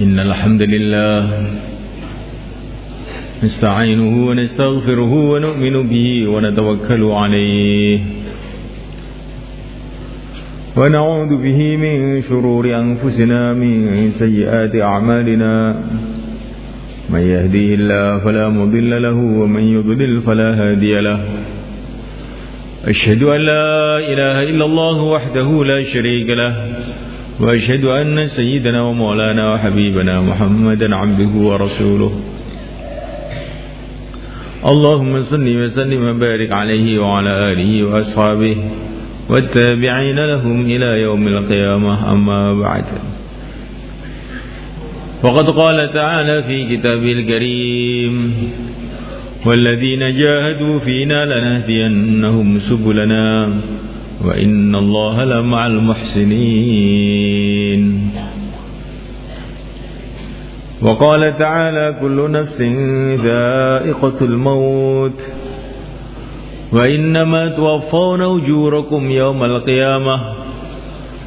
إن الحمد لله نستعينه ونستغفره ونؤمن به ونتوكل عليه ونعوذ به من شرور أنفسنا من سيئات أعمالنا من يهديه الله فلا مضل له ومن يضلل فلا هادي له أشهد أن لا إله إلا الله وحده لا شريك له وأشهد أن سيدنا ومولانا وحبيبنا محمدا عبده ورسوله. اللهم صل وسلم وبارك عليه وعلى آله وأصحابه والتابعين لهم إلى يوم القيامة. أما بعد. وقد قال تعالى في كتابه الكريم والذين جاهدوا فينا لنهدينهم سبلنا وإن الله لمع المحسنين. وقال تعالى كل نفس ذائقة الموت. وإنما توفون أجوركم يوم القيامة.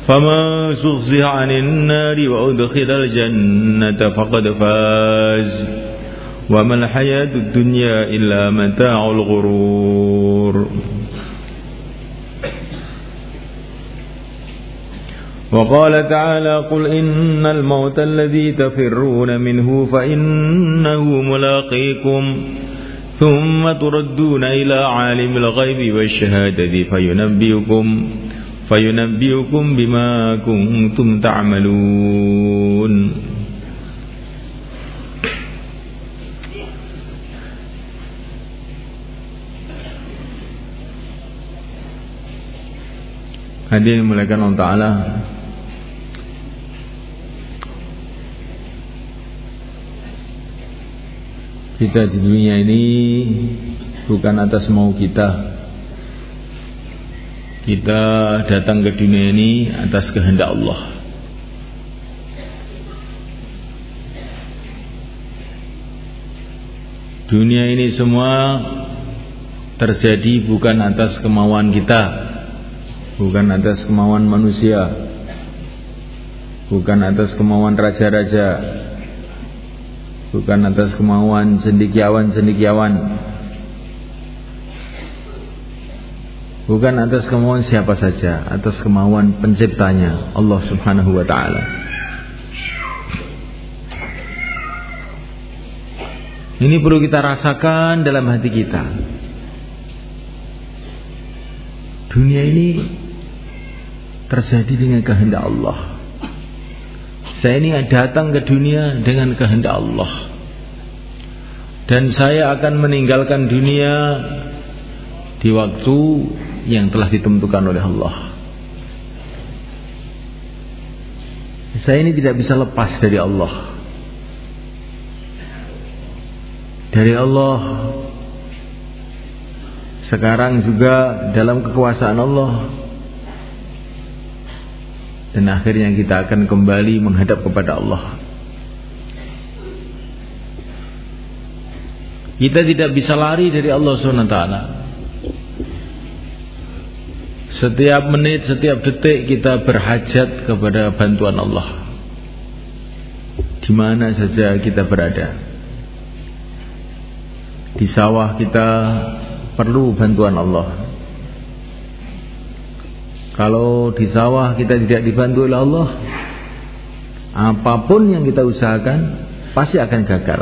فمن زغزح عن النار وأدخل الجنة فقد فاز. وما الحياة الدنيا إلا متاع الغرور. وقال تعالى قل إن الموت الذي تفرون منه فإنه ملاقيكم ثم تردون إلى عالم الغيب والشهادة فينبئكم فينبئكم بما كنتم تعملون. Hadirin dimuliakan Allah Ta'ala Kita di dunia ini Bukan atas mau kita. Kita datang ke dunia ini Atas kehendak Allah. Dunia ini semua Terjadi bukan atas kemauan kita bukan atas kemauan manusia bukan atas kemauan raja-raja bukan atas kemauan cendikiawan-cendikiawan bukan atas kemauan siapa saja atas kemauan penciptanya Allah Subhanahu wa taala Ini perlu kita rasakan dalam hati kita. Dunia ini terjadi dengan kehendak Allah. Saya ini datang ke dunia dengan kehendak Allah. Dan saya akan meninggalkan dunia di waktu yang telah ditentukan oleh Allah. Saya ini tidak bisa lepas dari Allah. Dari Allah sekarang juga dalam kekuasaan Allah dan akhirnya kita akan kembali menghadap kepada Allah. Kita tidak bisa lari dari Allah SWT. Setiap menit, setiap detik kita berhajat kepada bantuan Allah. Di mana saja kita berada. Di sawah kita perlu bantuan Allah. Kalau di sawah kita tidak dibantu oleh Allah, apa pun yang kita usahakan pasti akan gagal.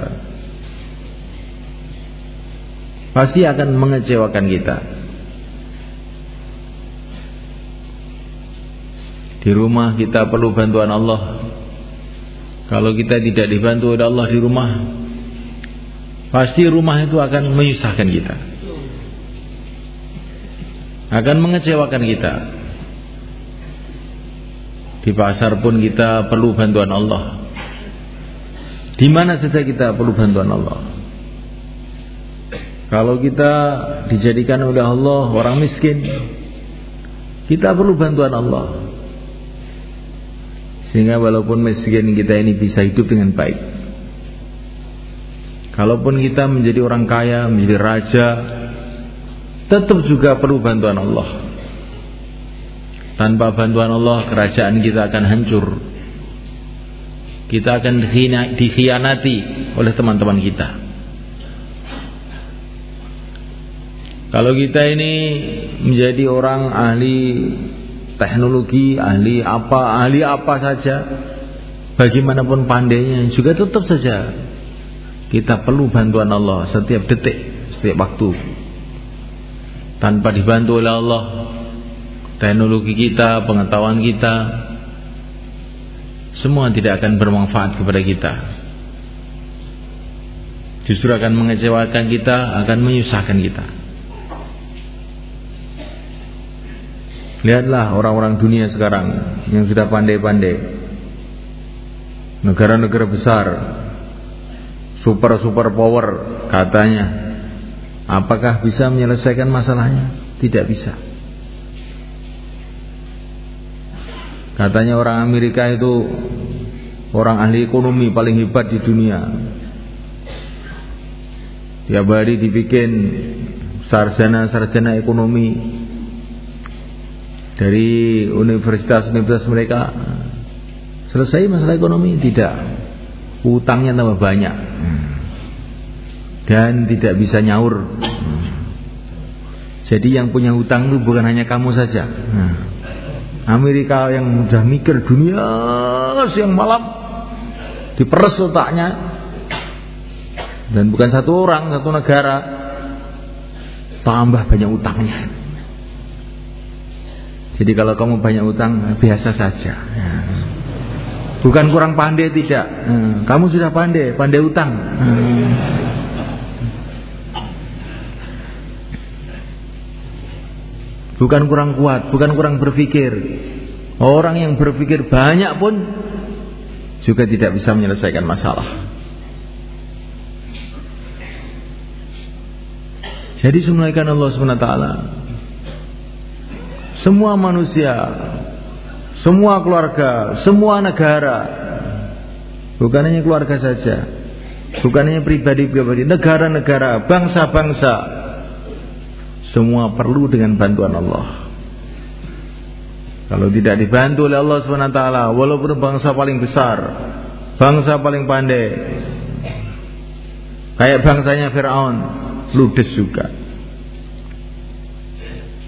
Pasti akan mengecewakan kita. Di rumah kita perlu bantuan Allah. Kalau kita tidak dibantu oleh Allah di rumah, pasti rumah itu akan menyusahkan kita. Akan mengecewakan kita. Di pasar pun kita perlu bantuan Allah. Di mana saja kita perlu bantuan Allah. Kalau kita dijadikan oleh Allah orang miskin, kita perlu bantuan Allah. Sehingga walaupun miskin kita ini bisa hidup dengan baik. Kalaupun kita menjadi orang kaya, menjadi raja, tetap juga perlu bantuan Allah. Tanpa bantuan Allah kerajaan kita akan hancur kita akan dikhianati oleh teman-teman kita. Kalau kita ini menjadi orang ahli teknologi, ahli apa, ahli apa saja, bagaimanapun pandainya, juga tetap saja kita perlu bantuan Allah setiap detik, setiap waktu. Tanpa dibantu oleh Allah, teknologi kita, pengetahuan kita, semua tidak akan bermanfaat kepada kita. Justru akan mengecewakan kita, akan menyusahkan kita. Lihatlah orang-orang dunia sekarang yang sudah pandai-pandai. Negara-negara besar, super-super power katanya. Apakah bisa menyelesaikan masalahnya? Tidak bisa. Katanya orang Amerika itu orang ahli ekonomi paling hebat di dunia. Tiap hari dibikin sarjana-sarjana ekonomi dari universitas-universitas mereka. Selesai masalah ekonomi? Tidak. Utangnya tambah banyak. Dan tidak bisa nyaur. Jadi yang punya hutang itu bukan hanya kamu saja Amerika yang sudah mikir dunia siang malam diperes otaknya. Dan bukan satu orang satu negara. Tambah banyak utangnya. Jadi kalau kamu banyak utang biasa saja. Bukan kurang pandai tidak. Kamu sudah pandai pandai utang Bukan kurang kuat, bukan kurang berpikir. Orang yang berpikir banyak pun juga tidak bisa menyelesaikan masalah. Jadi semulaikan Allah SWT Semua manusia Semua keluarga Semua negara Bukan hanya keluarga saja Bukan hanya pribadi-pribadi Negara-negara, bangsa-bangsa semua perlu dengan bantuan Allah. Kalau tidak dibantu oleh Allah SWT, walaupun bangsa paling besar, bangsa paling pandai, kayak bangsanya Fir'aun, ludes juga.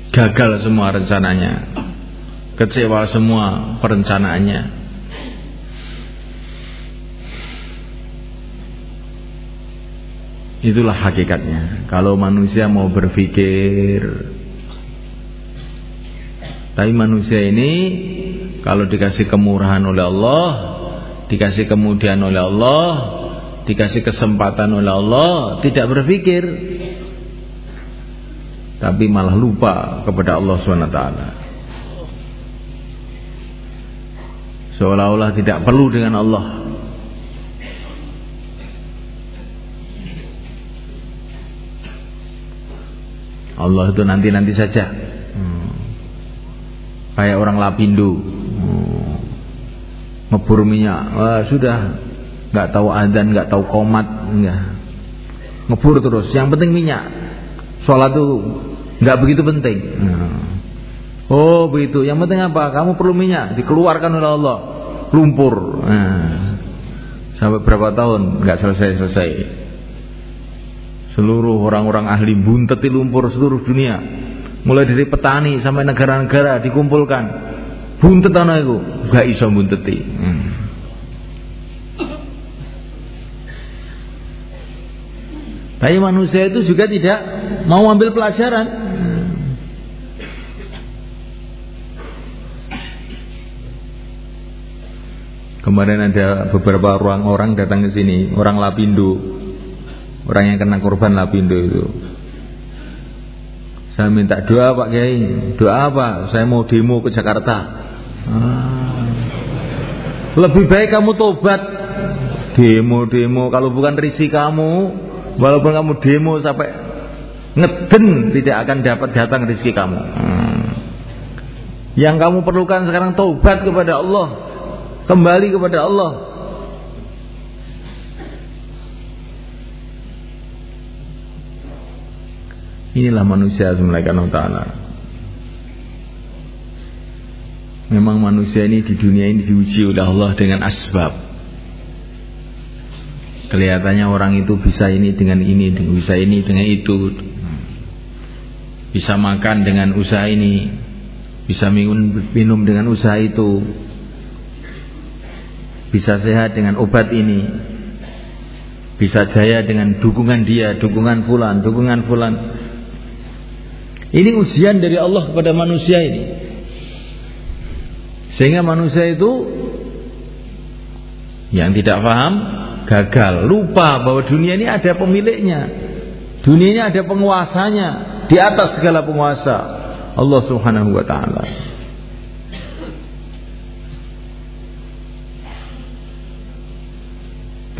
Gagal semua rencananya, kecewa semua perencanaannya. Itulah hakikatnya. Kalau manusia mau berpikir, tapi manusia ini kalau dikasih kemurahan oleh Allah, dikasih kemudian oleh Allah, dikasih kesempatan oleh Allah, tidak berpikir, tapi malah lupa kepada Allah swt. Seolah-olah tidak perlu dengan Allah. Allah itu nanti-nanti saja. Hmm. Kayak orang Lapindo. Hmm. Ngebur minyak. Wah, sudah nggak tahu adzan, nggak tahu komat, enggak. Ngebur terus. Yang penting minyak. Sholat itu nggak begitu penting. Hmm. Oh begitu. Yang penting apa? Kamu perlu minyak. Dikeluarkan oleh Allah. Lumpur. Nah. Sampai berapa tahun nggak selesai-selesai. Seluruh orang-orang ahli bunteti lumpur seluruh dunia. Mulai dari petani sampai negara-negara dikumpulkan. Buntet tanah itu gak iso bunteti. Hmm. Tapi manusia itu juga tidak mau ambil pelajaran. Kemarin ada beberapa orang orang datang ke sini, orang Lapindo. Orang yang kena korban Lapindo itu. Saya minta doa Pak Kiai. Doa apa? Saya mau demo ke Jakarta. Ah. Lebih baik kamu tobat. Demo-demo kalau bukan risi kamu, walaupun kamu demo sampai ngeden tidak akan dapat datang rezeki kamu. Hmm. Yang kamu perlukan sekarang tobat kepada Allah, kembali kepada Allah. Inilah manusia subhanahu ta'ala. Memang manusia ini di dunia ini diuji oleh Allah dengan asbab. Kelihatannya orang itu bisa ini dengan ini, bisa ini dengan itu. Bisa makan dengan usaha ini, bisa minum dengan usaha itu. Bisa sehat dengan obat ini. Bisa jaya dengan dukungan dia, dukungan fulan, dukungan fulan. Ini ujian dari Allah kepada manusia ini. Sehingga manusia itu yang tidak paham gagal, lupa bahwa dunia ini ada pemiliknya. Dunia ini ada penguasanya, di atas segala penguasa Allah Subhanahu wa taala.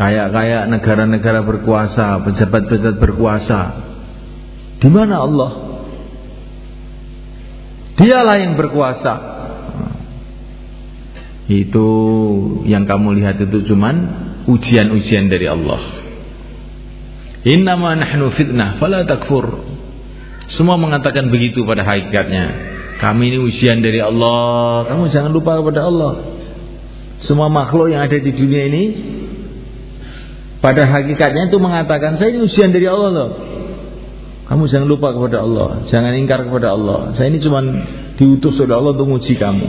Kayak-kayak negara-negara berkuasa, pejabat-pejabat berkuasa. Di mana Allah? Dialah yang berkuasa. Itu yang kamu lihat itu cuman ujian-ujian dari Allah. Innama nahnu fitnah fala takfur. Semua mengatakan begitu pada hakikatnya. Kami ini ujian dari Allah. Kamu jangan lupa kepada Allah. Semua makhluk yang ada di dunia ini pada hakikatnya itu mengatakan saya ini ujian dari Allah loh. Kamu jangan lupa kepada Allah, jangan ingkar kepada Allah. Saya ini cuma diutus oleh Allah untuk uji kamu.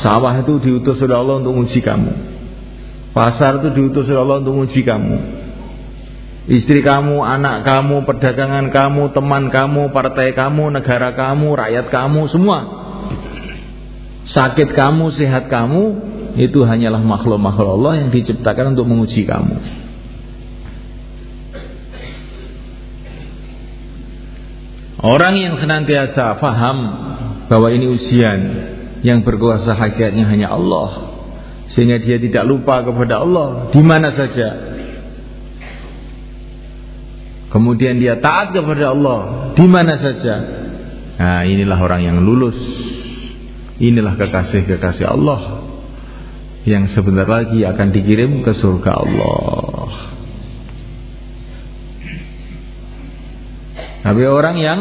Sawah itu diutus oleh Allah untuk uji kamu. Pasar itu diutus oleh Allah untuk uji kamu. Istri kamu, anak kamu, perdagangan kamu, teman kamu, partai kamu, negara kamu, rakyat kamu, semua. Sakit kamu, sehat kamu, itu hanyalah makhluk-makhluk Allah yang diciptakan untuk menguji kamu. Orang yang senantiasa faham bahwa ini ujian yang berkuasa hakikatnya hanya Allah sehingga dia tidak lupa kepada Allah di mana saja. Kemudian dia taat kepada Allah di mana saja. Nah inilah orang yang lulus. Inilah kekasih-kekasih Allah yang sebentar lagi akan dikirim ke surga Allah tapi orang yang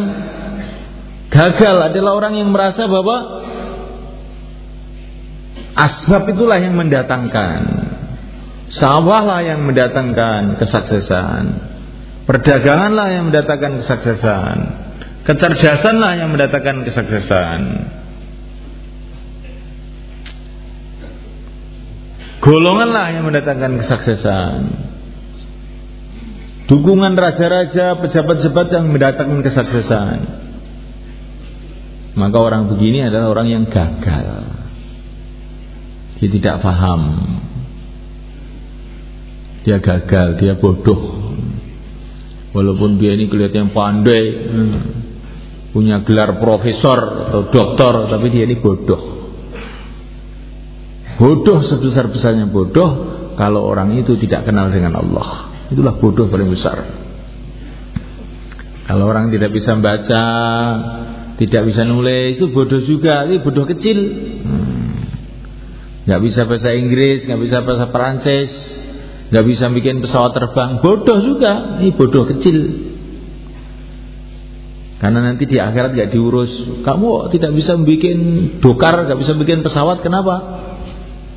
gagal adalah orang yang merasa bahwa Asbab itulah yang mendatangkan. Sawahlah yang mendatangkan kesuksesan. Perdaganganlah yang mendatangkan kesuksesan. Kecerdasanlah yang mendatangkan kesuksesan. Golonganlah yang mendatangkan kesuksesan Dukungan raja-raja, pejabat-pejabat yang mendatangkan kesuksesan. Maka orang begini adalah orang yang gagal. Dia tidak paham. Dia gagal dia bodoh. Walaupun dia ini kelihatan pandai punya gelar profesor atau doktor tapi dia ini bodoh. Bodoh sebesar-besarnya bodoh kalau orang itu tidak kenal dengan Allah itulah bodoh paling besar kalau orang tidak bisa membaca tidak bisa nulis itu bodoh juga ini bodoh kecil hmm nggak bisa bahasa Inggris, nggak bisa bahasa Perancis, nggak bisa bikin pesawat terbang, bodoh juga, ini bodoh kecil. Karena nanti di akhirat nggak diurus. Kamu tidak bisa bikin dokar, nggak bisa bikin pesawat, kenapa?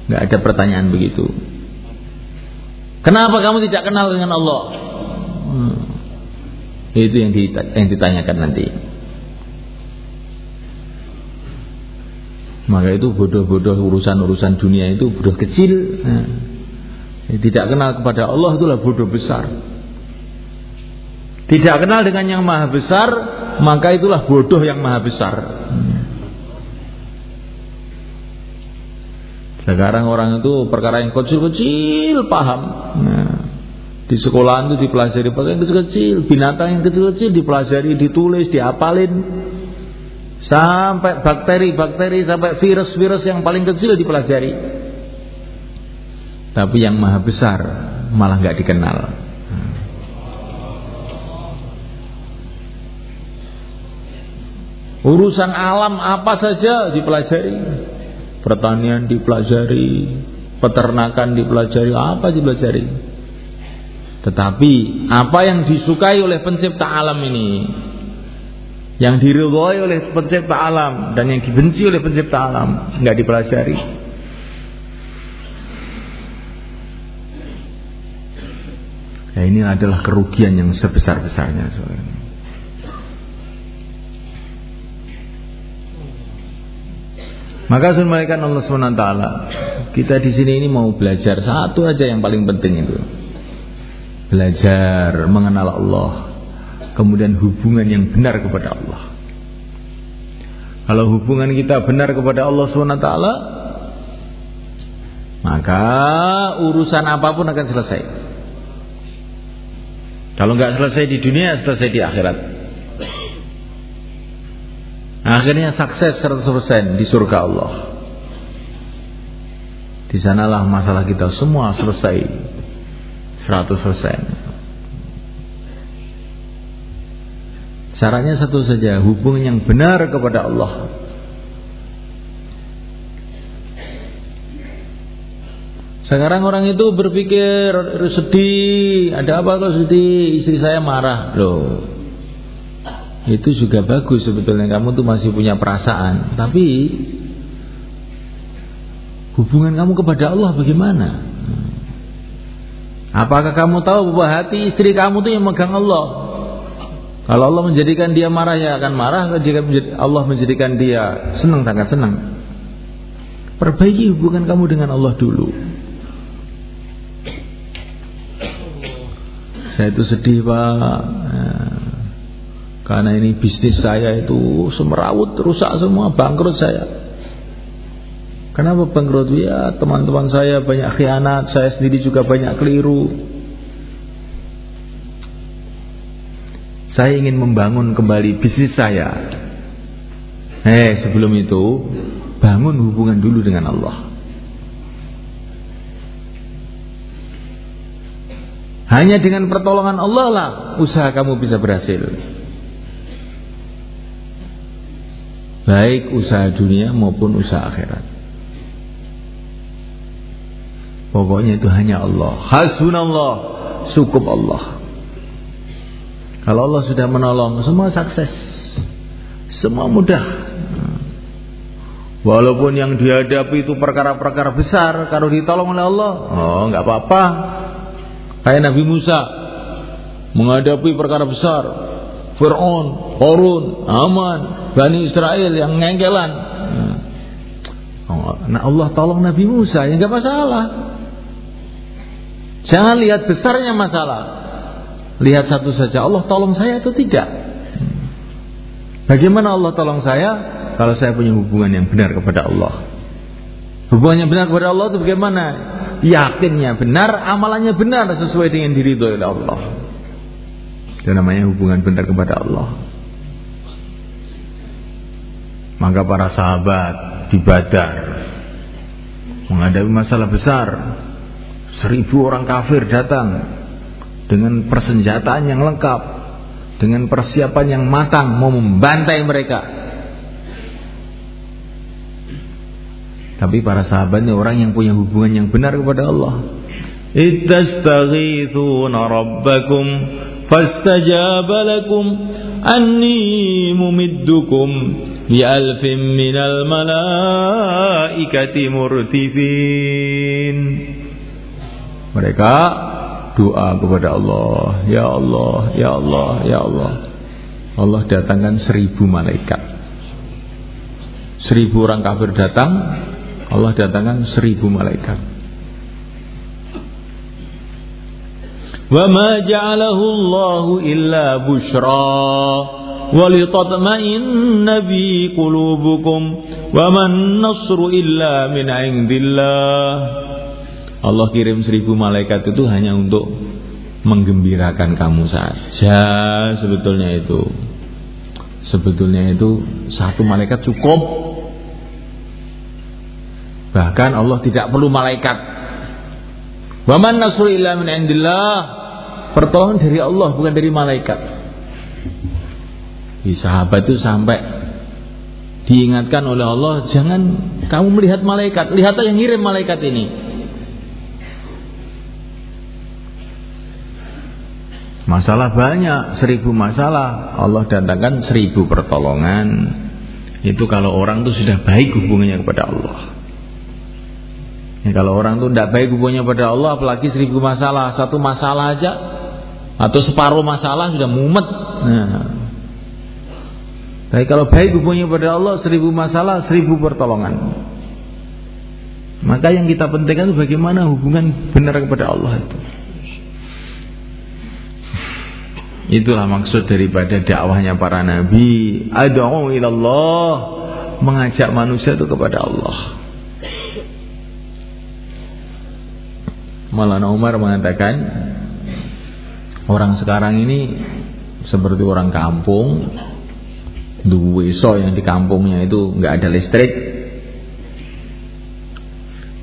Nggak ada pertanyaan begitu. Kenapa kamu tidak kenal dengan Allah? Hmm. Itu yang ditanyakan nanti. Maka itu bodoh-bodoh urusan-urusan dunia itu bodoh kecil. Nah, tidak kenal kepada Allah itulah bodoh besar. Tidak kenal dengan yang maha besar, maka itulah bodoh yang maha besar. Sekarang orang itu perkara yang kecil-kecil paham. Nah, di sekolah itu dipelajari perkara yang kecil-kecil, binatang yang kecil-kecil dipelajari, ditulis, diapalin. Sampai bakteri-bakteri, sampai virus-virus yang paling kecil dipelajari. Tapi yang maha besar malah nggak dikenal. Urusan alam apa saja dipelajari. Pertanian dipelajari, peternakan dipelajari, apa dipelajari. Tetapi apa yang disukai oleh pencipta alam ini yang diridhoi oleh pencipta alam dan yang dibenci oleh pencipta alam nggak dipelajari Ya ini adalah kerugian yang sebesar-besarnya. Maka sunmaikan Allah SWT Kita di sini ini mau belajar Satu aja yang paling penting itu. Belajar mengenal Allah Kemudian hubungan yang benar kepada Allah. Kalau hubungan kita benar kepada Allah SWT Maka urusan apa pun akan selesai. Kalau nggak selesai di dunia Selesai di akhirat Akhirnya sukses 100% di surga Allah. Di sanalah masalah kita semua selesai 100%. Caranya satu saja, hubungan yang benar kepada Allah. Sekarang orang itu berpikir sedih, ada apa kalau sedih? Istri saya marah, loh itu juga bagus sebetulnya. Kamu tuh masih punya perasaan. Tapi hubungan kamu kepada Allah bagaimana? Apakah kamu tahu bahwa hati istri kamu tuh yang megang Allah? Kalau Allah menjadikan dia marah ya akan marah. Jika Allah menjadikan dia senang sangat senang. Perbaiki hubungan kamu dengan Allah dulu. Saya itu sedih pak karena ini bisnis saya itu semerawut, rusak semua, bangkrut saya. Kenapa bangkrut? Ya teman-teman saya banyak khianat, saya sendiri juga banyak keliru. Saya ingin membangun kembali bisnis saya. Eh sebelum itu bangun hubungan dulu dengan Allah. Hanya dengan pertolongan Allah lah usaha kamu bisa berhasil. Baik usaha dunia maupun usaha akhirat. Pokoknya itu hanya Allah. Hasbunallah, cukup Allah. Kalau Allah sudah menolong, semua sukses. Semua mudah. Walaupun yang dihadapi itu perkara-perkara besar, kalau ditolong oleh Allah, oh nggak apa-apa. Kayak Nabi Musa menghadapi perkara besar, Fir'aun, Korun, Aman, Bani Israel yang ngengkelan. Nah Allah tolong Nabi Musa, ya nggak masalah. Jangan lihat besarnya masalah. Lihat satu saja, Allah tolong saya atau tidak. Bagaimana Allah tolong saya? Kalau saya punya hubungan yang benar kepada Allah. Hubungannya benar kepada Allah itu bagaimana? Yakinnya benar, amalannya benar sesuai dengan diri oleh Allah. Itu namanya hubungan benar kepada Allah. Maka para sahabat di Badar menghadapi masalah besar. Seribu orang kafir datang dengan persenjataan yang lengkap, dengan persiapan yang matang mau membantai mereka. Tapi para sahabatnya orang yang punya hubungan yang benar kepada Allah. Ittastaghithuna rabbakum فاستجاب لكم أني ممدكم بألف من الملائكة مرتفين mereka doa kepada Allah ya Allah ya Allah ya Allah Allah datangkan seribu malaikat seribu orang kafir datang Allah datangkan seribu malaikat وما جعله الله إلا بشرى ولتطمئن به قلوبكم وما النصر إلا من عند الله Allah kirim seribu malaikat itu hanya untuk menggembirakan kamu saja sebetulnya itu sebetulnya itu satu malaikat cukup bahkan Allah tidak perlu malaikat waman nasru illa min indillah Pertolongan dari Allah bukan dari malaikat. Di sahabat itu sampai diingatkan oleh Allah, jangan kamu melihat malaikat, lihatlah yang ngirim malaikat ini. Masalah banyak, seribu masalah. Allah datangkan seribu pertolongan. Itu kalau orang itu sudah baik hubungannya kepada Allah. Ya, kalau orang itu tidak baik hubungannya kepada Allah, apalagi seribu masalah, satu masalah aja Atau separuh masalah sudah mumet. Nah. Tapi kalau baik hubungannya pada Allah seribu masalah seribu pertolongan. Maka yang kita pentingkan itu bagaimana hubungan benar kepada Allah itu. Itulah maksud daripada dakwahnya para nabi. Ad'u ilallah mengajak manusia itu kepada Allah. Maulana Umar mengatakan orang sekarang ini seperti orang kampung duweso yang di kampungnya itu nggak ada listrik.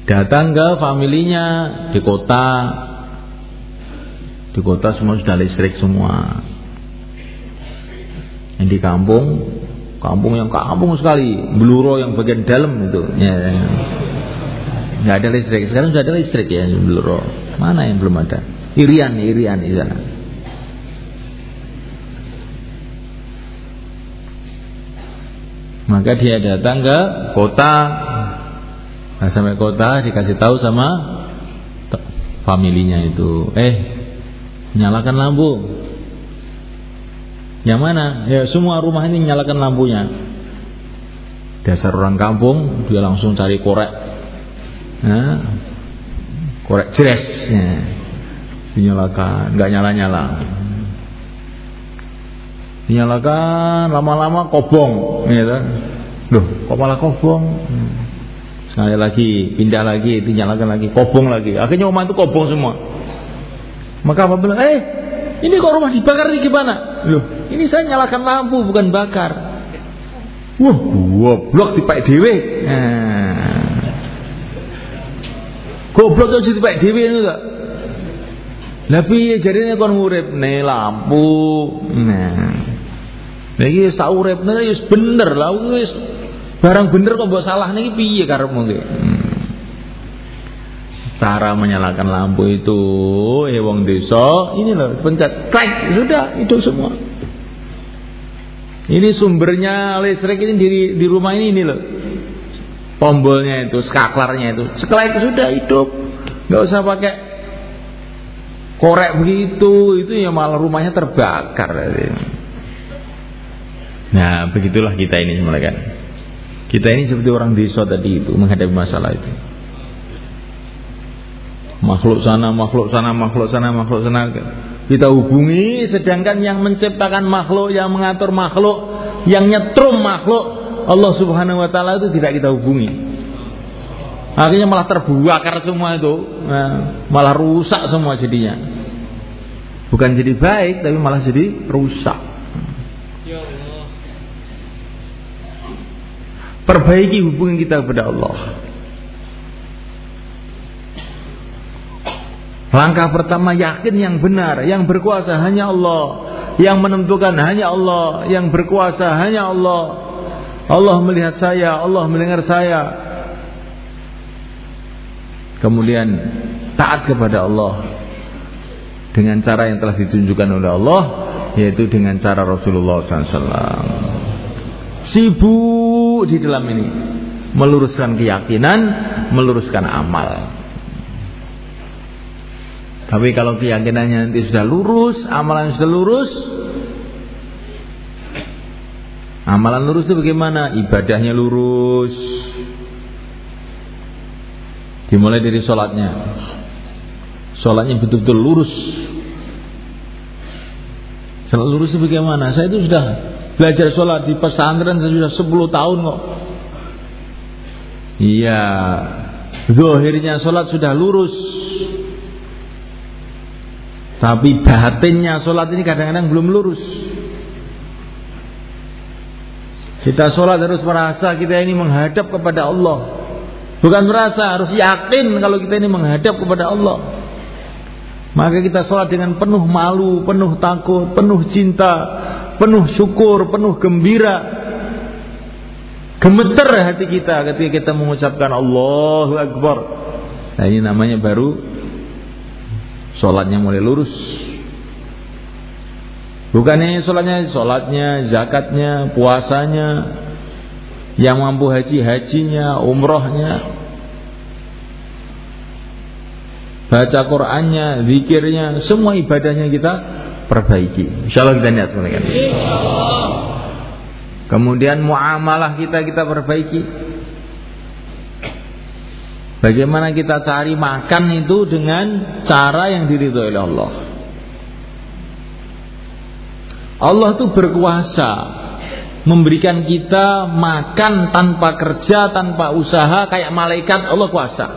Datang ke familinya di kota. Di kota semua sudah listrik semua. Yang di kampung kampung yang kampung sekali. Bluro yang bagian dalam itu. Ya, ya. Nggak ada listrik. Sekarang sudah ada listrik ya Bluro mana yang belum ada? Irian Irian di sana. Maka dia datang ke kota. Nah sampai kota dikasih tahu sama familinya itu. Eh nyalakan lampu. Yang mana? Ya semua rumah ini nyalakan lampunya. Dasar orang kampung dia langsung cari korek. Korek jeres. Ya. Dinyalakan, nggak nyala-nyala. Dinyalakan lama-lama kobong, kan? Loh, kok malah kobong? Hmm. Sekali lagi, pindah lagi, dinyalakan lagi, kobong lagi. Akhirnya rumah itu kobong semua. Maka apa bilang, eh ini kok rumah dibakar ini gimana? Loh, ini saya nyalakan lampu bukan bakar. Wah, goblok dipek dhewe. Nah. Goblok kok dipek dhewe ini enggak? Lah piye jarine kon nguripne lampu. Nah. Iki wis tak uripne wis bener lah wis barang bener kok mbok salah niki piye karepmu ki? Hmm. Cara menyalakan lampu itu ya wong desa ini loh pencet klik sudah itu semua. Ini sumbernya listrik ini di, di rumah ini ini loh. Tombolnya itu, skaklarnya itu. Setelah itu sudah hidup. nggak usah pakai korek begitu, itu ya malah rumahnya terbakar. Nah, begitulah kita ini semuanya kan. Kita ini seperti orang desa tadi itu menghadapi masalah itu makhluk sana, makhluk sana, makhluk sana, makhluk sana. Kita hubungi, sedangkan yang menciptakan makhluk, yang mengatur makhluk, yang nyetrum makhluk, Allah Subhanahu Wa Taala itu tidak kita hubungi. Akhirnya malah terbakar semua itu, nah, malah rusak semua jadinya. Bukan jadi baik, tapi malah jadi rusak. Ya Perbaiki hubungan kita kepada Allah. Langkah pertama yakin yang benar, yang berkuasa hanya Allah, yang menentukan hanya Allah, yang berkuasa hanya Allah. Allah melihat saya, Allah mendengar saya. Kemudian taat kepada Allah dengan cara yang telah ditunjukkan oleh Allah, yaitu dengan cara Rasulullah SAW. Sibuk di dalam ini, meluruskan keyakinan, meluruskan amal. Tapi kalau keyakinannya nanti sudah lurus, amalan sudah lurus, amalan lurus itu bagaimana? Ibadahnya lurus. Dimulai dari sholatnya. Sholatnya betul-betul lurus. Sholat lurus itu bagaimana? Saya itu sudah belajar sholat di pesantren saya sudah 10 tahun kok. Iya, Zohirnya sholat sudah lurus tapi batinnya sholat ini kadang-kadang belum lurus. Kita sholat harus merasa kita ini menghadap kepada Allah. Bukan merasa, harus yakin kalau kita ini menghadap kepada Allah. Maka kita sholat dengan penuh malu, penuh takut, penuh cinta, penuh syukur, penuh gembira. Gemeter hati kita ketika kita mengucapkan Allahu Akbar. Nah, ini namanya baru sholatnya mulai lurus. Bukannya sholatnya, sholatnya, zakatnya, puasanya, yang mampu haji hajinya, umrohnya, baca Qurannya, zikirnya, semua ibadahnya kita perbaiki. Insya Allah kita semuanya. Kemudian muamalah kita kita perbaiki. Bagaimana kita cari makan itu dengan cara yang diridhoi oleh Allah. Allah itu berkuasa memberikan kita makan tanpa kerja, tanpa usaha kayak malaikat Allah kuasa.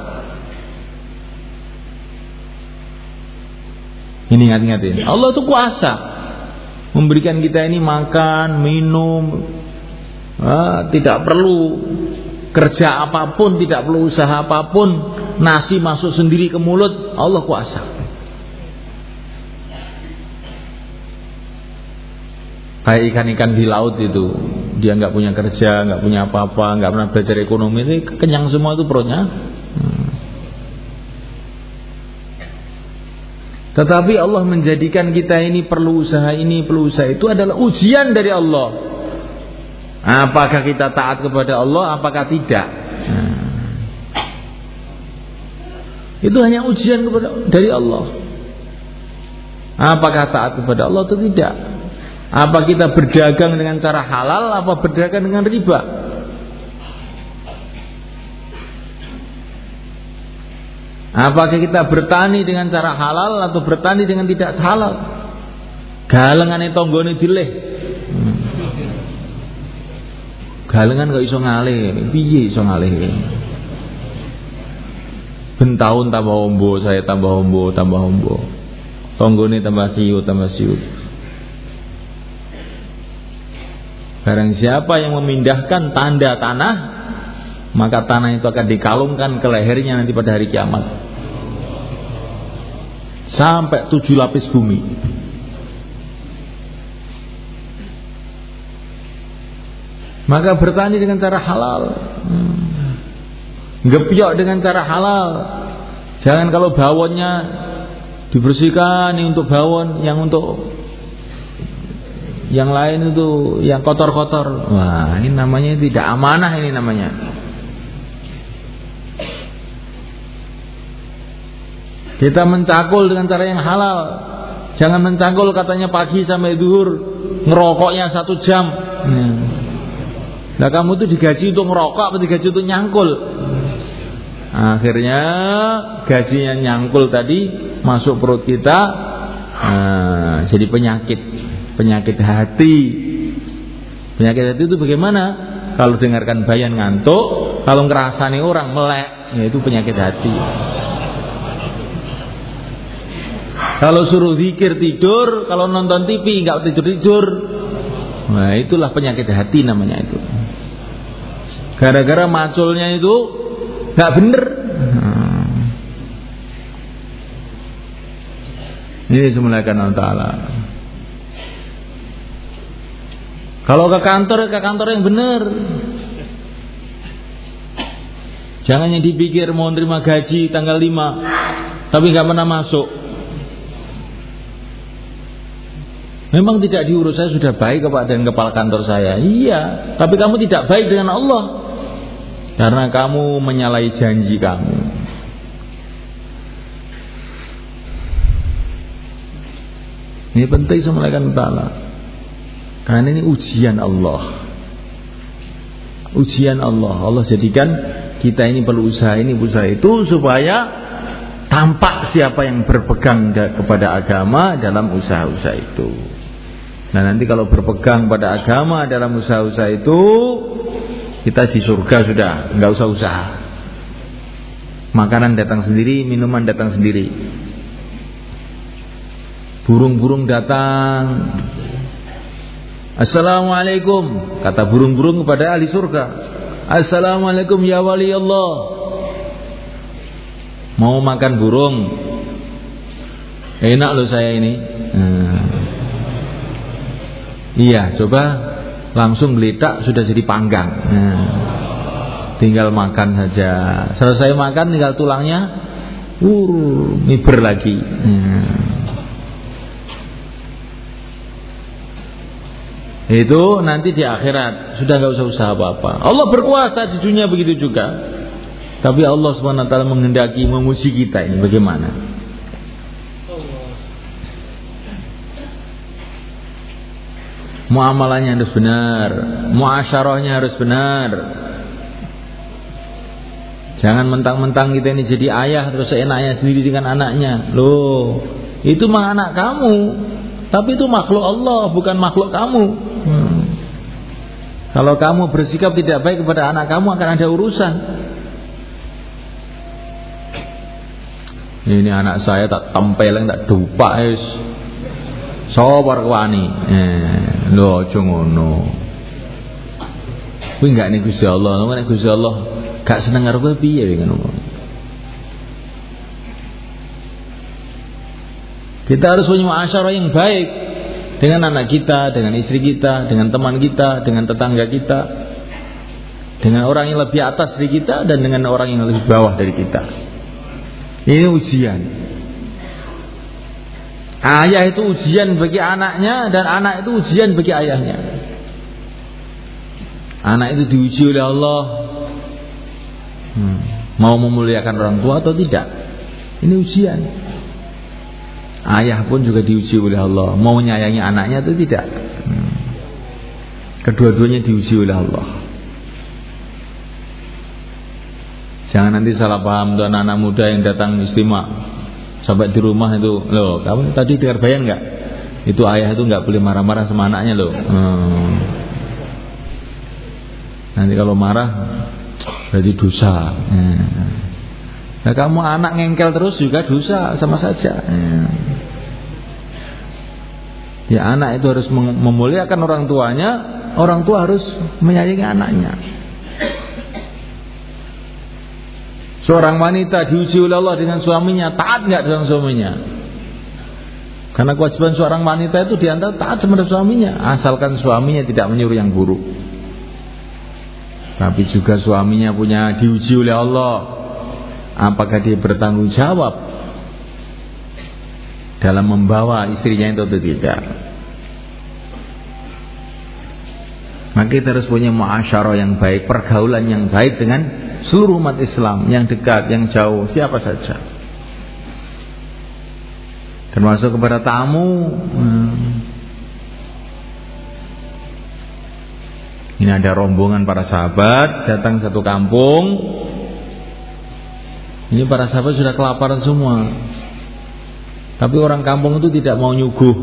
Ini ingat-ingatin. Allah itu kuasa memberikan kita ini makan, minum, ah, tidak perlu kerja apa pun, tidak perlu usaha apa pun, nasi masuk sendiri ke mulut, Allah kuasa. Kayak ikan-ikan di laut itu, dia nggak punya kerja, nggak punya apa-apa, nggak pernah belajar ekonomi, ini kenyang semua itu perutnya. Hmm. Tetapi Allah menjadikan kita ini perlu usaha ini, perlu usaha itu adalah ujian dari Allah. Apakah kita taat kepada Allah, apakah tidak? Hmm. Itu hanya ujian kepada dari Allah. Apakah taat kepada Allah atau tidak? Apa kita berdagang dengan cara halal apa berdagang dengan riba? Apakah kita bertani dengan cara halal atau bertani dengan tidak halal? Galengane tonggone dileh. Hmm. Galengan kok iso ngalih, piye iso ngalih? Bentahun tambah ombo, saya tambah ombo, tambah ombo. Tonggone tambah siut, tambah siut. Barang siapa yang memindahkan tanda tanah Maka tanah itu akan dikalungkan ke lehernya nanti pada hari kiamat. Sampai tujuh lapis bumi. Maka bertani dengan cara halal. Hmm. Gepiok dengan cara halal. Jangan kalau bawonnya dibersihkan ini untuk bawon yang untuk yang lain itu yang kotor-kotor. Wah, ini namanya tidak amanah ini namanya. Kita mencakul dengan cara yang halal. Jangan mencakul katanya pagi sampai duhur ngerokoknya satu jam. Nah, kamu tuh digaji untuk ngerokok atau digaji untuk nyangkul? Akhirnya gajinya nyangkul tadi masuk perut kita, nah, jadi penyakit penyakit hati. Penyakit hati itu bagaimana? Kalau dengarkan bayan ngantuk, kalau ngerasani orang melek, yaitu penyakit hati. Kalau suruh zikir tidur, kalau nonton TV nggak tidur tidur, nah itulah penyakit hati namanya itu. Gara-gara maculnya itu nggak bener. Hmm. Ini semulakan Allah Taala. Kalau ke kantor, ke kantor yang benar. Jangan yang dipikir mau terima gaji tanggal 5 tapi nggak pernah masuk. Memang tidak diurus saya sudah baik kepada dengan kepala kantor saya. Iya, tapi kamu tidak baik dengan Allah. Karena kamu menyalahi janji kamu. Ini penting sama Allah. Karena ini ujian Allah. Ujian Allah. Allah jadikan kita ini perlu usaha ini usaha itu supaya tampak siapa yang berpegang kepada agama dalam usaha-usaha itu. Nah nanti kalau berpegang pada agama dalam usaha-usaha itu kita di surga sudah, nggak usah usaha. Makanan datang sendiri, minuman datang sendiri. Burung-burung datang, Assalamualaikum kata burung-burung kepada ahli surga. Assalamualaikum ya wali Allah. Mau makan burung. Enak loh saya ini. Hmm. Iya, coba langsung geletak sudah jadi panggang. Hmm. Tinggal makan saja. Selesai makan tinggal tulangnya uh, miber lagi. Hmm. Itu nanti di akhirat sudah nggak usah usaha apa-apa. Allah berkuasa di dunia begitu juga. Tapi Allah swt menghendaki menguji kita ini bagaimana? Muamalahnya harus benar, muasyarahnya harus benar. Jangan mentang-mentang kita ini jadi ayah terus seenaknya sendiri dengan anaknya. Loh, itu mah anak kamu. Tapi itu makhluk Allah, bukan makhluk kamu. Kalau kamu bersikap tidak baik kepada anak kamu akan ada urusan. Ini anak saya tak tempeleng tak dupa es. Sabar kwani. Eh, lho aja ngono. Kuwi enggak nek Gusti Allah, nek Gusti Allah gak seneng karo piye ngono. Kita harus punya masyarakat yang baik dengan anak kita, dengan istri kita, dengan teman kita, dengan tetangga kita, dengan orang yang lebih atas dari kita dan dengan orang yang lebih bawah dari kita. Ini ujian. Ayah itu ujian bagi anaknya dan anak itu ujian bagi ayahnya. Anak itu diuji oleh Allah. Hmm. Mau memuliakan orang tua atau tidak? Ini ujian. Ayah pun juga diuji oleh Allah. Mau menyayangi anaknya atau tidak? Hmm. Kedua-duanya diuji oleh Allah. Jangan nanti salah paham tuh anak-anak muda yang datang istimewa sampai di rumah itu loh kamu tadi dengar bayan nggak itu ayah itu nggak boleh marah-marah sama anaknya loh hmm. nanti kalau marah berarti dosa hmm. Nah kamu anak ngengkel terus juga dosa sama saja hmm. ya anak itu harus memuliakan orang tuanya orang tua harus menyayangi anaknya Seorang wanita diuji oleh Allah dengan suaminya, taat nggak dengan suaminya? Karena kewajiban seorang wanita itu di antara taat kepada suaminya, asalkan suaminya tidak menyuruh yang buruk. Tapi juga suaminya punya diuji oleh Allah, apakah dia bertanggung jawab dalam membawa istrinya itu atau tidak? Maka kita harus punya muasyarah yang baik, pergaulan yang baik dengan seluruh umat Islam yang dekat, yang jauh, siapa saja. Termasuk kepada tamu. Hmm. Ini ada rombongan para sahabat datang satu kampung. Ini para sahabat sudah kelaparan semua. Tapi orang kampung itu tidak mau nyuguh.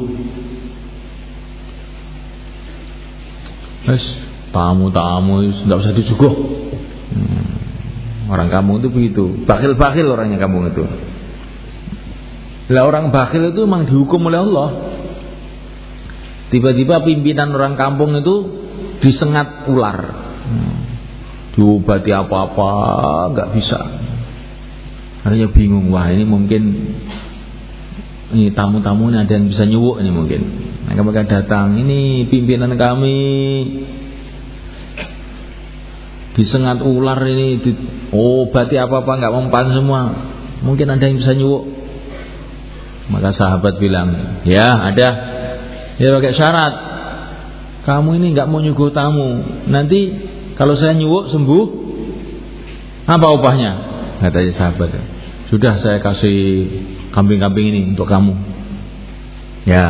Mas, tamu-tamu tidak usah disuguh. Hmm. Orang kampung itu begitu. Bakhil-bakhil orangnya kampung itu. Lah orang bakhil itu memang dihukum oleh Allah. Tiba-tiba pimpinan orang kampung itu disengat ular. Hmm. Diobati apa-apa nggak bisa. Akhirnya bingung, wah ini mungkin ini tamu-tamu ini ada yang bisa nyuwuk ini mungkin. Mereka datang, ini pimpinan kami. Disengat ular ini di, obati apa apa nggak mempan semua. Mungkin ada yang bisa nyuwuk. Maka sahabat bilang ya ada. Ya pakai syarat kamu ini nggak mau nyuguh tamu. Nanti kalau saya nyuwuk sembuh. Apa upahnya katanya sahabat sudah saya kasih kambing-kambing ini untuk kamu ya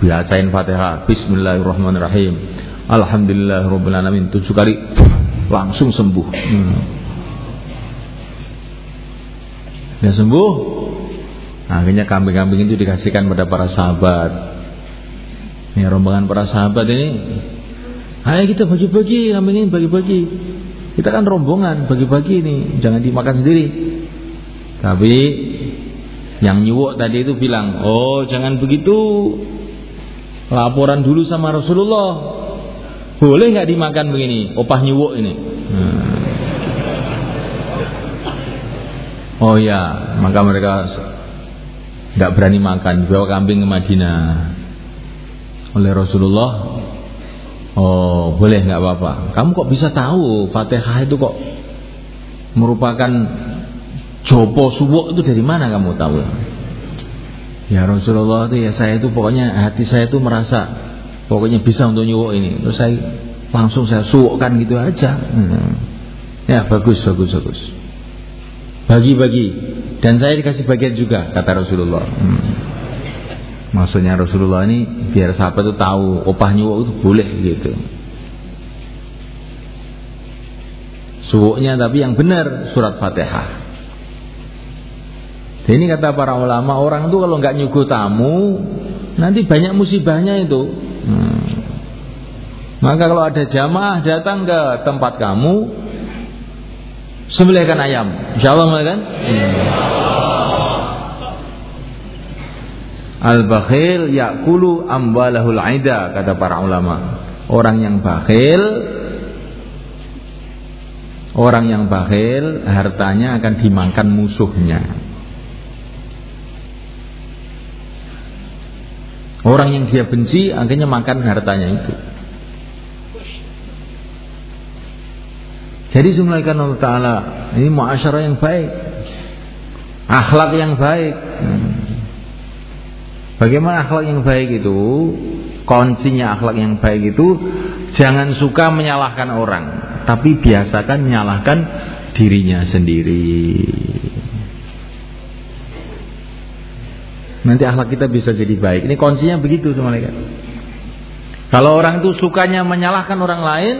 bacain fatihah Bismillahirrahmanirrahim Alhamdulillahirobbilalamin tujuh kali langsung sembuh. Hmm. Ya sembuh. Akhirnya kambing-kambing itu dikasihkan pada para sahabat. Ini rombongan para sahabat ini. Ayo kita bagi-bagi kambing ini bagi-bagi. Kita kan rombongan bagi-bagi ini, jangan dimakan sendiri. Tapi yang nyuwuk tadi itu bilang, "Oh, jangan begitu. Laporan dulu sama Rasulullah. Boleh nggak dimakan begini? Opah nyuwuk ini. Hmm. Oh ya, maka mereka tidak berani makan dibawa kambing ke Madinah oleh Rasulullah. Oh boleh nggak apa-apa. Kamu kok bisa tahu Fatihah itu kok merupakan jopo suwuk itu dari mana kamu tahu? Ya Rasulullah itu ya saya itu pokoknya hati saya itu merasa pokoknya bisa untuk nyuwuk ini terus saya langsung saya suwukkan gitu aja hmm. ya bagus bagus bagus bagi-bagi dan saya dikasih bagian juga kata Rasulullah hmm. Maksudnya Rasulullah ini biar sahabat itu tahu opah nyuwuk itu boleh gitu. Suwuknya tapi yang benar surat Fatihah. Ini kata para ulama orang itu kalau nggak nyuguh tamu nanti banyak musibahnya itu. Hmm. Maka kalau ada jamaah datang ke tempat kamu sembelihkan ayam. Insya Allah kan? Hmm. Al-bakhil yakulu amwalahul aida kata para ulama. Orang yang bakhil Orang yang bakhil hartanya akan dimakan musuhnya. Orang yang dia benci akhirnya makan hartanya itu. Jadi semulaikan Allah Ta'ala Ini muasyarah yang baik Akhlak yang baik Bagaimana akhlak yang baik itu? Kuncinya akhlak yang baik itu jangan suka menyalahkan orang, tapi biasakan menyalahkan dirinya sendiri. Nanti akhlak kita bisa jadi baik. Ini kuncinya begitu semuanya. Kalau orang itu sukanya menyalahkan orang lain,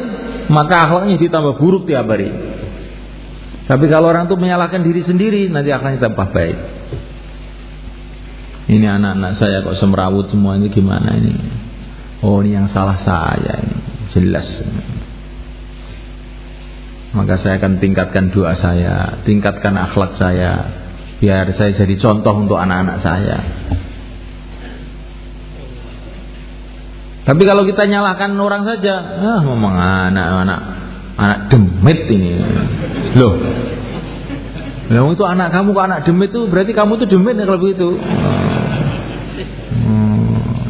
maka akhlaknya ditambah buruk tiap hari. Tapi kalau orang itu menyalahkan diri sendiri, nanti akhlaknya tambah baik. Ini anak-anak saya kok semrawut semua ini gimana ini? Oh ini yang salah saya ini jelas. Maka saya akan tingkatkan doa saya, tingkatkan akhlak saya, biar saya jadi contoh untuk anak-anak saya. Tapi kalau kita nyalahkan orang saja, ah memang anak-anak anak demit ini. Loh, Lah itu anak kamu kok anak demit itu berarti kamu itu demit ya kalau begitu.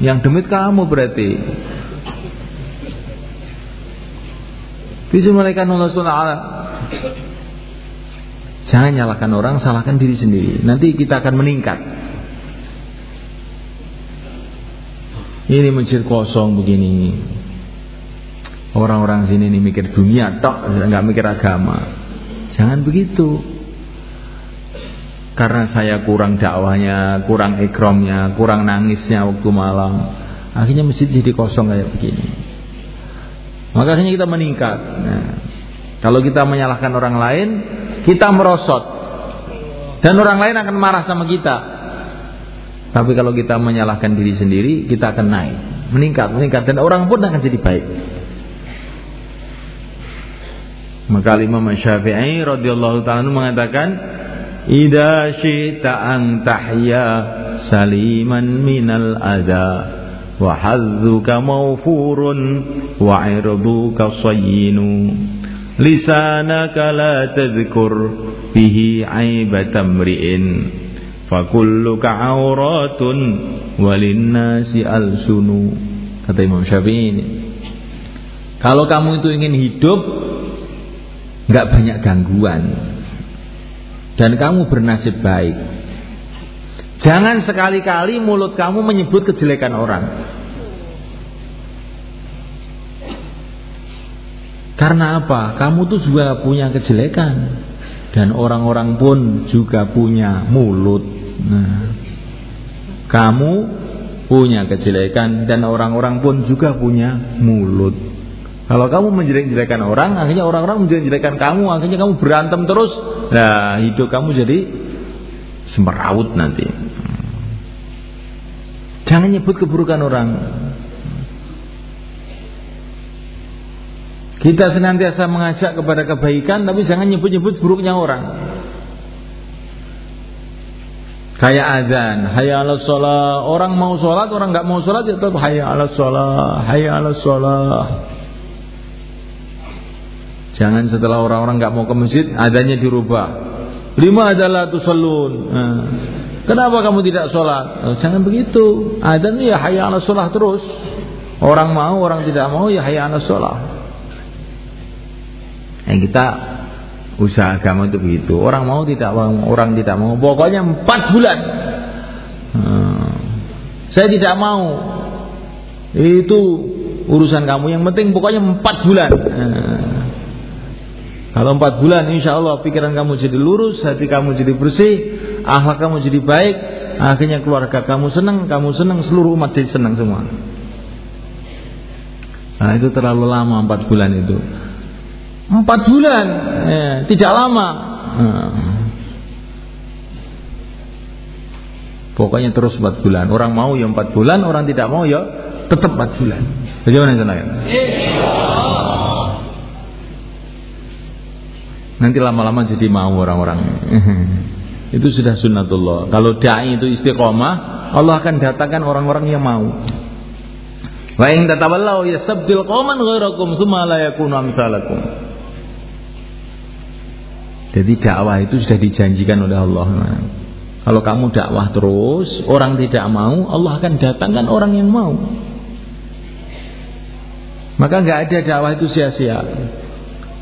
Yang demit kamu berarti. Bismillahirrahmanirrahim Allah SWT Jangan nyalahkan orang, salahkan diri sendiri. Nanti kita akan meningkat. Ini masjid kosong begini. Orang-orang sini ini mikir dunia, tok, nggak mikir agama. Jangan begitu karena saya kurang dakwahnya, kurang ikromnya, kurang nangisnya waktu malam. Akhirnya masjid jadi kosong kayak begini. Maka akhirnya kita meningkat. Nah, kalau kita menyalahkan orang lain, kita merosot. Dan orang lain akan marah sama kita. Tapi kalau kita menyalahkan diri sendiri, kita akan naik. Meningkat, meningkat. Dan orang pun akan jadi baik. Maka Imam Syafi'i radhiyallahu taala mengatakan Ida syi'ta an tahya saliman minal adha wa hadzuka mawfurun wa irduka sayyinu. Lisanaka la tadhkur bihi aibata mri'in fakulluka auratun kata Imam Syafi'i ini kalau kamu itu ingin hidup nggak banyak gangguan dan kamu bernasib baik. Jangan sekali-kali mulut kamu menyebut kejelekan orang. Karena apa? Kamu tuh juga punya kejelekan dan orang-orang pun juga punya mulut. Nah, kamu punya kejelekan dan orang-orang pun juga punya mulut. Kalau kamu menjelek-jelekan orang, akhirnya orang-orang menjelek-jelekan kamu, akhirnya kamu berantem terus. Nah, hidup kamu jadi semeraut nanti. Jangan nyebut keburukan orang. Kita senantiasa mengajak kepada kebaikan, tapi jangan nyebut-nyebut buruknya orang. Kayak azan, hayya ala sholat. Orang mau sholat, orang nggak mau sholat, ya tetap hayya ala sholat, hayya ala sholat. Jangan setelah orang-orang nggak mau ke masjid, adanya dirubah. Lima adalah tusallun. Nah, kenapa kamu tidak sholat? Oh, jangan begitu. Adan ya hayya ala sholat terus. Orang mau, orang tidak mau ya hayya ala sholat. Yang kita usaha agama itu begitu. Orang mau tidak mau, orang tidak mau. Pokoknya empat bulan. Nah, saya tidak mau. Itu urusan kamu. Yang penting pokoknya empat bulan. Nah, kalau empat bulan insya Allah pikiran kamu jadi lurus, hati kamu jadi bersih, akhlak kamu jadi baik, Akhirnya keluarga kamu senang, kamu senang, seluruh umat jadi senang semua. Nah itu terlalu lama empat bulan itu. Empat bulan, ya, tidak lama. Nah. Pokoknya terus empat bulan. Orang mau ya empat bulan, orang tidak mau ya tetap empat bulan. Bagaimana sana Nanti lama-lama jadi mau orang-orang. itu sudah sunnatullah. Kalau dai itu istiqomah, Allah akan datangkan orang-orang yang mau. Wa in tatawallaw yastabdil qauman ghairakum tsumma la yakunu amsalakum. Jadi dakwah itu sudah dijanjikan oleh Allah. Kalau kamu dakwah terus, orang tidak mau, Allah akan datangkan orang yang mau. Maka nggak ada dakwah itu sia-sia.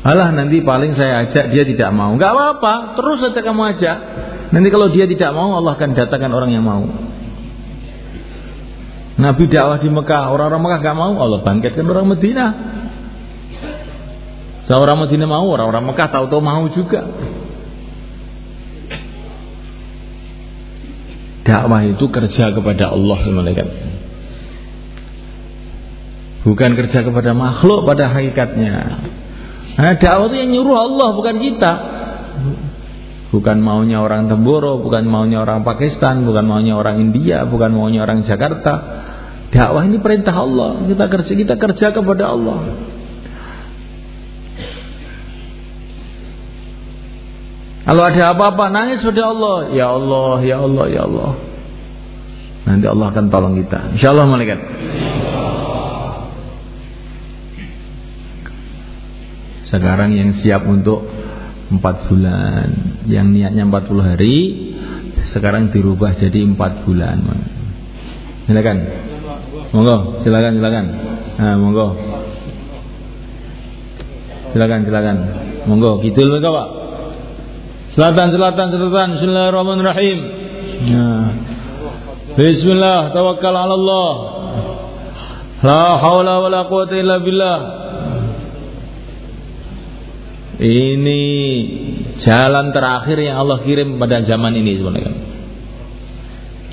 Alah nanti paling saya ajak dia tidak mau. Nggak apa-apa, terus saja kamu ajak. Nanti kalau dia tidak mau, Allah akan datangkan orang yang mau. Nabi dakwah di Mekah, orang-orang Mekah nggak mau, Allah bangkitkan orang Medina. Seorang Medina mau, orang-orang Mekah tahu-tahu mau juga. Dakwah itu kerja kepada Allah malaikat. Bukan kerja kepada makhluk pada hakikatnya. Nah, dakwah itu yang nyuruh Allah bukan kita. Bukan maunya orang Temboro, bukan maunya orang Pakistan, bukan maunya orang India, bukan maunya orang Jakarta. Dakwah ini perintah Allah. Kita kerja kita kerja kepada Allah. Kalau ada apa-apa nangis pada Allah, ya Allah, ya Allah, ya Allah. Nanti Allah akan tolong kita. Insya Allah malaikat. Sekarang yang siap untuk empat bulan, yang niatnya empat puluh hari, sekarang dirubah jadi empat bulan. Silakan. Monggo, silakan, silakan. Nah, monggo. Silakan, silakan. Monggo, gitu mereka Pak. Selatan, selatan, selatan. Bismillahirrahmanirrahim. Nah. Bismillah, tawakkal ala Allah. La haula wa la quwata illa billah. Ini jalan terakhir yang Allah kirim pada zaman ini sebenarnya.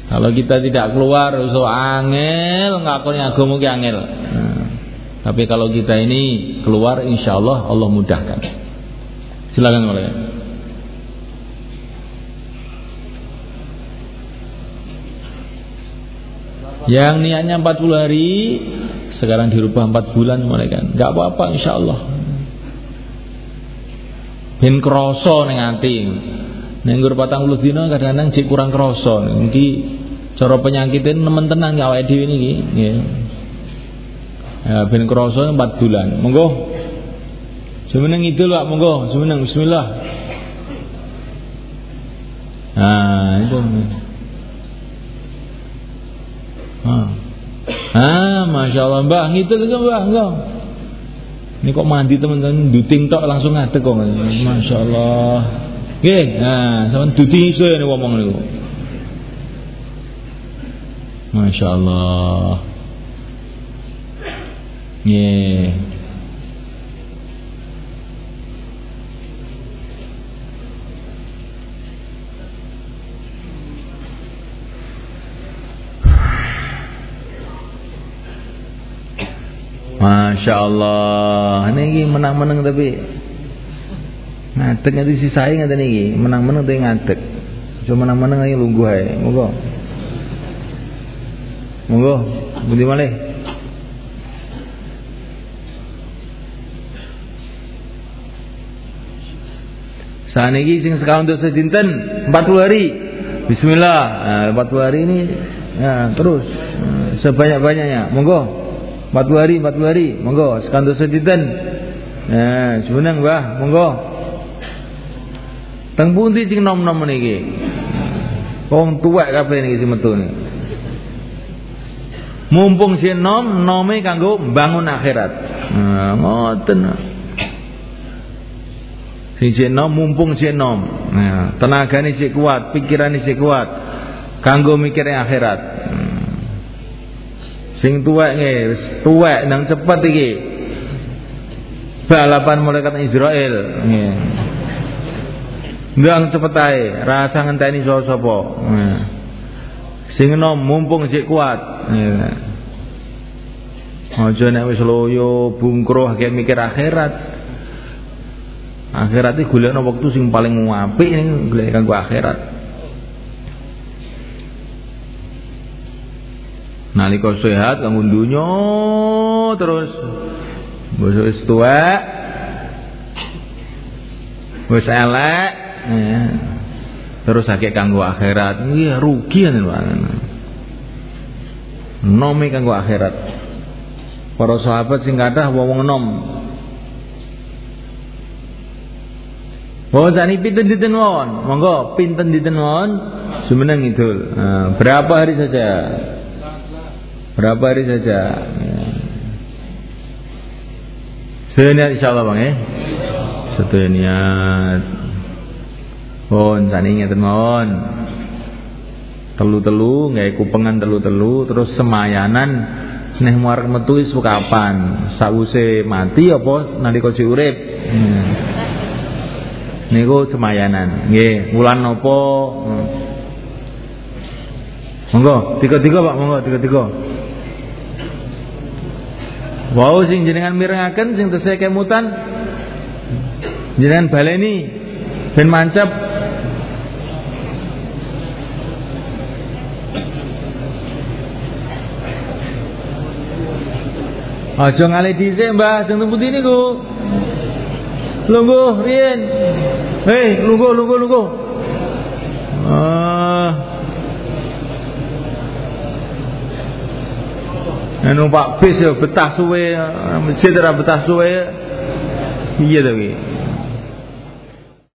Kalau kita tidak keluar, so angel, ngakunya agama ki angel. Nah, tapi kalau kita ini keluar, insya Allah Allah mudahkan. Silakan mulai. Yang niatnya 40 hari sekarang dirubah 4 bulan mulai kan. Enggak apa-apa insyaallah. Ben krasa ning ati. Ning nggur 40 dina kadang-kadang jek kurang krasa. Iki cara penyakitnya nemen tenan ya awake dhewe niki nggih. Ya ben krasa 4 bulan. Monggo. Semeneng itu Pak, monggo. Semeneng bismillah. Nah, itu. Ah, ah masya Allah mbah gitu juga mbah enggak. Ini kok mandi teman-teman duting tok langsung ngadeg kok. Masya Allah. Oke, nah sama duting iso ini ngomong niku. Masya Allah. Yeah. Masya Allah. Ini menang-menang tapi Ngadek nanti si saya ngadek ini Menang-menang tapi ngadek Cuma menang-menang lagi lungguh aja. Moga Moga Budi malih. Saat ini sing sekarang untuk sedinten 40 hari. Bismillah. Nah, 40 hari ini ya, Terus. Sebanyak-banyaknya. Monggo 40 hari 40 hari. Monggo sekantos sediten nah sebenang bah monggo. Teng pundi sing nom-nom niki? Wong tuwek kabeh niki sing metu niki mumpung si nom nome kanggo bangun akhirat. Nah ngoten. Si nom mumpung si nom. Nah tenagane si kuat pikirane si kuat. Kanggo mikirin akhirat. Sing tuwek nge, tuwek nang cepet iki. Balapan malaikat Israel nggih. Ndang cepet ae, rasa ngenteni sapa-sapa. Sing enom mumpung sik kuat. Aja nek wis loyo bungkruh akeh mikir akhirat. Akhirat iki golekno wektu sing paling apik ning golek kanggo akhirat. Nalika sehat kanggo dunya terus bosok wis tuwek wis elek ya. terus akeh kanggo akhirat iya rugi nen Nome kanggo akhirat. Para sahabat sing kathah wong enom. Wong sani pinten dinten mawon? Monggo pinten dinten mawon? Sumeneng idul. Nah, berapa hari saja? Berapa hari saja? Ya. Seniat insyaallah Bang eh. Sedeniat. Pun sani ngeten mawon. Telu-telu nggak kupengan telu-telu terus semayanan neh muarep metu kapan? Sause mati apa nalika si urip? Hmm. Niku semayanan. Nggih, wulan napa? Hmm. Monggo, tiga-tiga Pak, monggo tiga-tiga. Wow sing jenengan mirengaken sing tesih kemutan jenengan baleni ben mancap Aja ngalih dhisik Mbah sing temputi niku. Lungguh riyen. Hei, lungguh lungguh lungguh. Ah. Anu Pak bis ya betah suwe, masjid ora betah suwe. Iya to